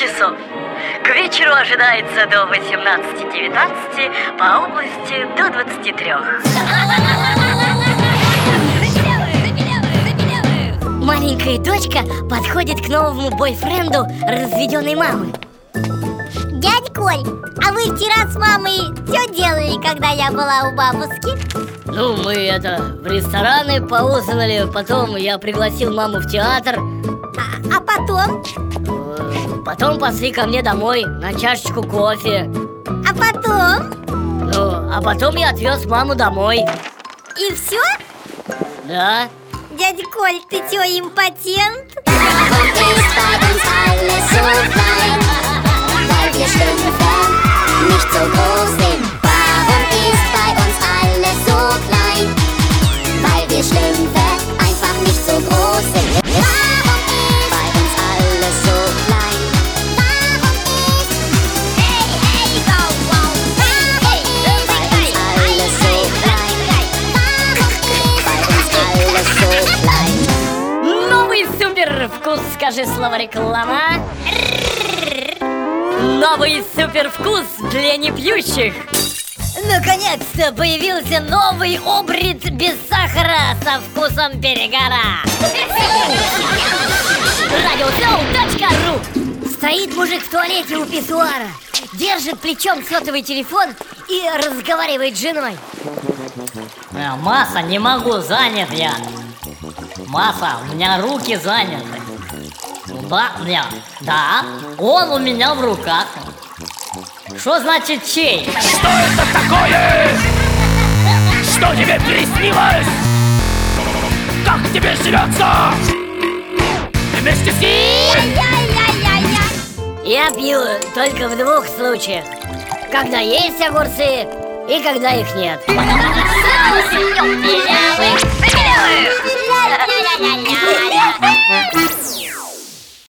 часов. К вечеру ожидается до 18-19, по области до 23. Маленькая дочка подходит к новому бойфренду разведенной мамы Дядь Коль, а вы вчера с мамой что делали, когда я была у бабушки? Ну, мы это, в рестораны поужинали, потом я пригласил маму в театр А, а потом? Потом пошли ко мне домой на чашечку кофе А потом? Ну, а потом я отвез маму домой И все? Да? Дядя Коль, ты что, импотент? Вкус, скажи слово реклама. Новый супер вкус для непьющих. Наконец-то появился новый обрит без сахара со вкусом перегара. Радиосоу.ру Стоит мужик в туалете у писсуара Держит плечом сотовый телефон и разговаривает с женой. Э, Маса, не могу, занят я. Маса, у меня руки заняты. Да, нет, да, он у меня в руках. Что значит чей? Что это такое? Что тебе приснилось? Как тебе живется? Вместе с ним? Я пью только в двух случаях Когда есть огурцы и когда их нет Белявых,